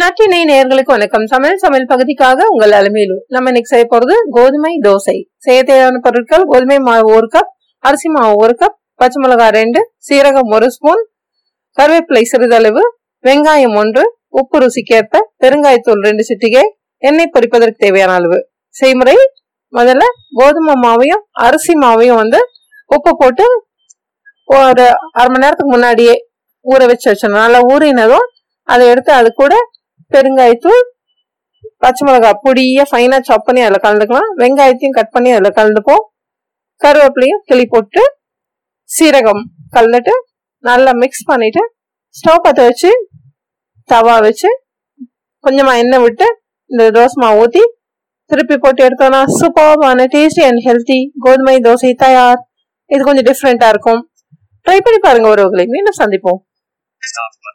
நற்றினை நேர்களுக்கு வணக்கம். சமையல் சமையல் பகுதிக்காக உங்கள் அலுமையிலு நம்ம இன்னைக்கு செய்ய போறது கோதுமை தோசை. செய்ய தேவையான பொருட்கள் கோதுமை மாவு ஒரு கப் அரிசி மாவு ஒரு கப் பச்சை மிளகாய் ரெண்டு சீரகம் ஒரு ஸ்பூன் கருவேப்பிலை சிறிதளவு வெங்காயம் ஒன்று உப்பு ருசிக்கேற்ப பெருங்காயத்தூள் ரெண்டு சிட்டிகை எண்ணெய் பொரிப்பதற்கு தேவையான அளவு. செய்முறை முதல்ல கோதுமை மாவையும் அரிசி மாவையும் வந்து உப்பு போட்டு ஒரு அரை மணி நேரத்துக்கு முன்னாடியே ஊற வச்சு வச்சிடணும். நல்லா ஊறினதும் அதை எடுத்து அது கூட பெருங்காயத்தூள் பச்சை மிளகாய் பொடியாக ஃபைனாக சாப் பண்ணி அதில் கலந்துக்கலாம். வெங்காயத்தையும் கட் பண்ணி அதில் கலந்துப்போம். கருவேப்பிலையும் கிளி போட்டு சீரகம் கலந்துட்டு நல்லா மிக்ஸ் பண்ணிவிட்டு ஸ்டவ் பற்ற வச்சு தவா வச்சு கொஞ்சமாக எண்ணெய் விட்டு இந்த தோசை மாவு ஊற்றி திருப்பி போட்டு எடுத்தோம்னா சூப்பர்வான டேஸ்டி அண்ட் ஹெல்த்தி கோதுமை தோசை தயார். இது கொஞ்சம் டிஃப்ரெண்ட்டாக இருக்கும். ட்ரை பண்ணி பாருங்க உறவுகளை. மீண்டும் சந்திப்போம்.